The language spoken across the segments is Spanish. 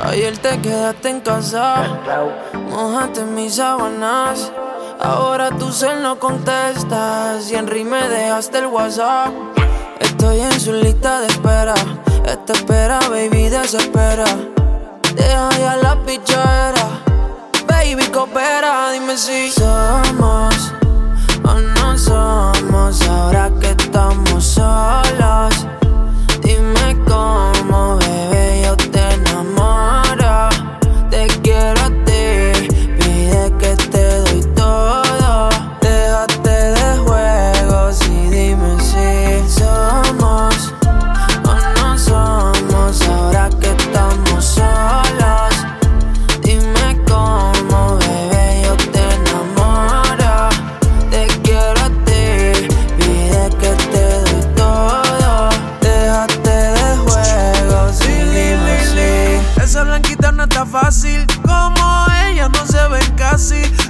Ayer te quedaste en casa, mojaste mis sábanas. Ahora tu cel no contestas y en me dejaste el WhatsApp. Estoy en su lista de espera. Esta espera, baby, desespera. Deja ya la pichera. Baby, coopera, dime si somos o no somos ahora que estamos solos.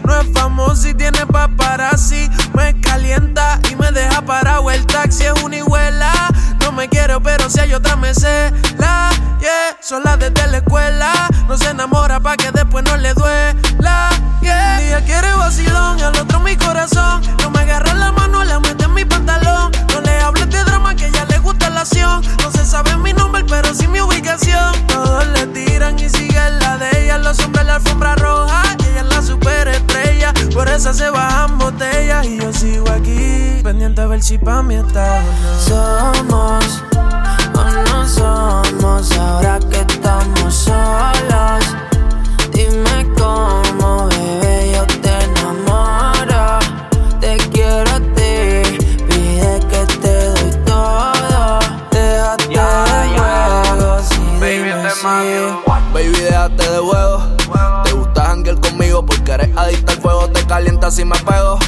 No es famosa y tiene paparazzi. Me calienta y me deja parado el taxi. Es una hijuela, no me quiero, pero si hay otra me cela. Yeah, sola desde la escuela. No se enamora pa' que después no le duela. Yeah, un día quiere vacilón al otro mi corazón. No me agarra la mano, la mete en mi pantalón. No le hables de drama que ya le gusta la acción. No se sabe mi nombre, pero sí mi ubicación. Todos le tiran y siguen la de ella. Los hombres la alfombra Se bajan botellas. Y yo sigo aquí, pendiente a ver si pa' mí está o no. Somos o no somos ahora que estamos solos. Dime cómo, bebé, yo te enamoro. Te quiero a ti, pide que te doy todo. Déjate de juegos y Baby, dime te si- mando. Baby, déjate de gusta conmigo porque eres adicta al fuego. Te calienta si me pego.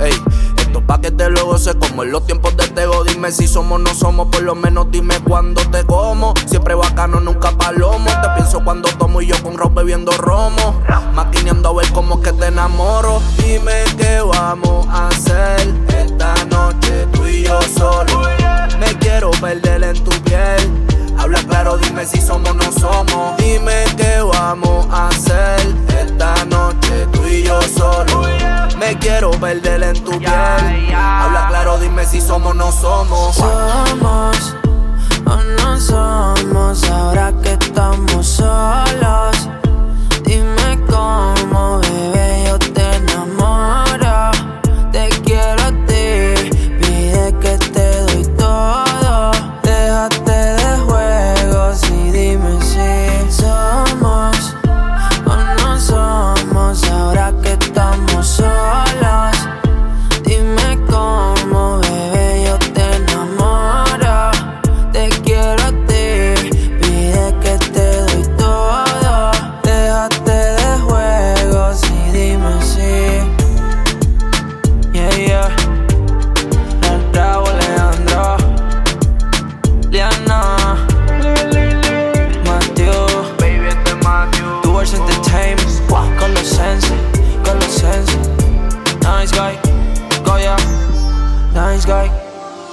Ey, esto pa' que te lo goces como en los tiempos de Tego. Dime si somos o no somos, por lo menos dime cuándo te como. Siempre bacano, nunca palomo. Te pienso cuando tomo y yo con Rob bebiendo romo. Maquineando a ver cómo que te enamoro. Dime qué vamos a hacer esta noche tú y yo solo. Me quiero perder en tu piel. Habla claro, dime si somos. Quiero perder en tu piel. Habla claro, dime si somos o no somos. Somos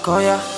高以